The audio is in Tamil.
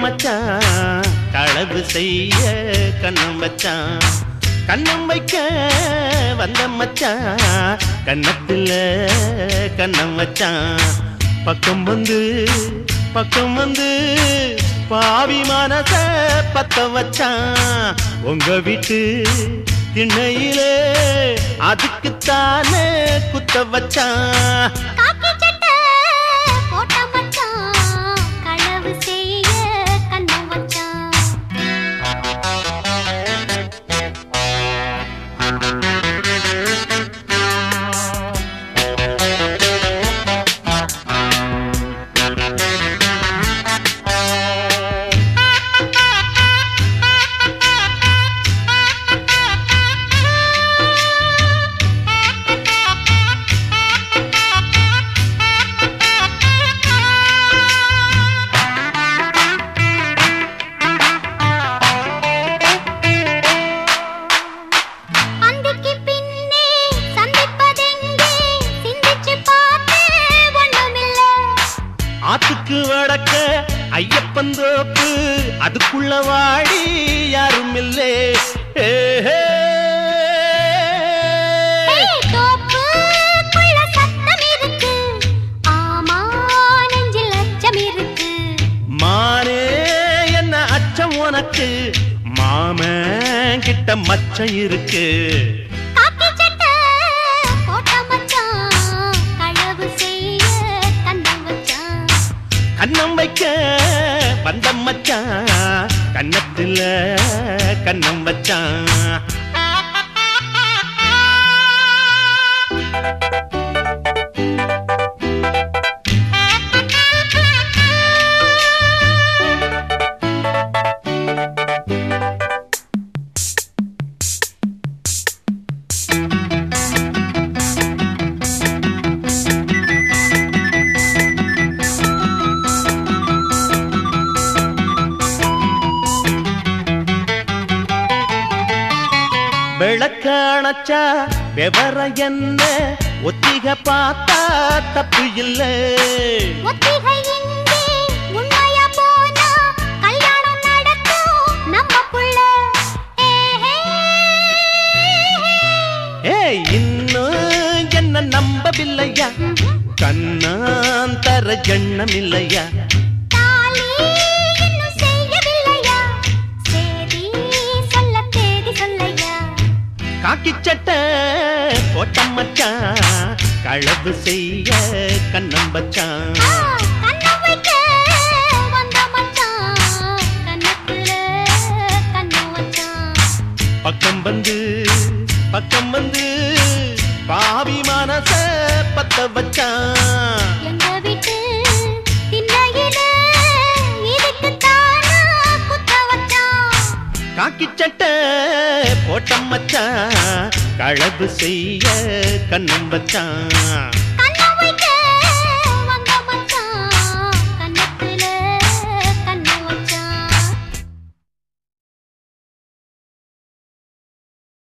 மச்சான் களவு செய்ய கண்ணம் வச்சான் கண்ணம் வைக்க வந்த மச்சான் கண்ணத்தில் கண்ணம் வச்சான் பக்கம் வந்து பக்கம் வந்து பாவி மனச பத்த வச்சான். உங்க வீட்டு திண்ணையிலே அதுக்குத்தானே குத்த வச்சான். ஐயப்பன் தோப்பு அதுக்குள்ள வாடி யாரும் இல்லே தோப்புக்குள்ள சத்தம் இருக்கு. ஆமா நெஞ்சில் அச்சம் இருக்கு. மானே என்ன அச்சம் உனக்கு? மாமன் கிட்ட மச்சம் இருக்கு. வந்த மச்சான் கன்னத்துல கண்ணம் வச்சான். விளக்க அணைச்சா விவரம் என்ன? ஒத்திக பார்த்தா தப்பு இல்லை. இன்னும் என்ன நம்பவில்லையா? கண்ணாந்தர எண்ணம் இல்லையா மச்சான் களவு செய்ய கண்ணம் வச்சான் வச்சான் பக்கம் வந்து பக்கம் வந்து பாவி மனச பத்த வச்சான் வச்சான் காக்கி சட்டை போட்ட மச்சான் களவு செய்ய கண்ணம் வச்சான்.